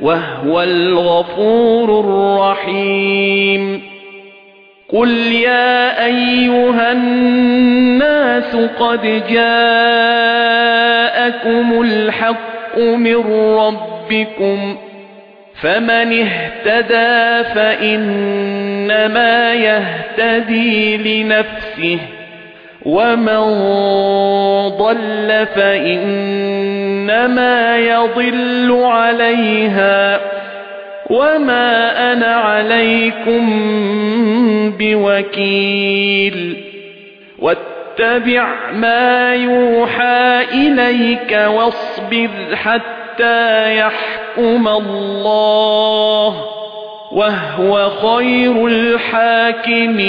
وَهُوَ الْغَفُورُ الرَّحِيمُ. قُلْ يَا أَيُّهَا النَّاسُ قَدْ جَاءَكُمُ الْحَقُّ مِنْ رَبِّكُمْ فَمَنِ اهْتَدَى فَإِنَّمَا يَهْتَدِي لِنَفْسِهِ وَمَن ضَلَّ فَإِنَّمَا يَضِلُّ عَلَيْهَا وَمَا أَنَا عَلَيْكُمْ بِوَكِيلٍ وَاتَّبِعْ مَا يُوحَى إِلَيْكَ وَاصْبِرْ حَتَّى يَحْكُمَ اللَّهُ وَهُوَ خَيْرُ الْحَاكِمِينَ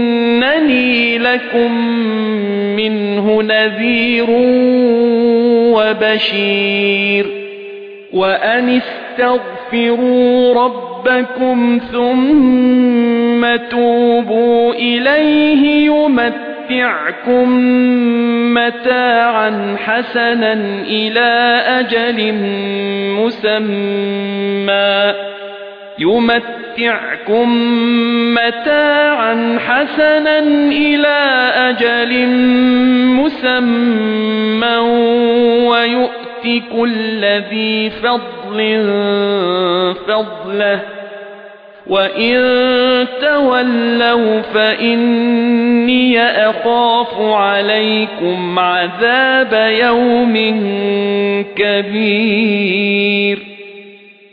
إنني لكم منه نذير وبشير. وأن استغفروا ربكم ثم توبوا إليه يمتعكم متاعا حسنا إلى أجل مسمى. يمتعكم متاعا حسنا إلى أجل مسمى ويؤتي كل ذي فضل فضله وَإِن تَوَلَّوْا فَإِنِّي أَخَافُ عَلَيْكُمْ عَذَابَ يَوْمٍ كَبِيرٍ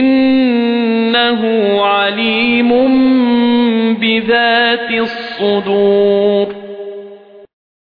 إِنَّهُ عَلِيمٌ بِذَاتِ الصُّدُورِ.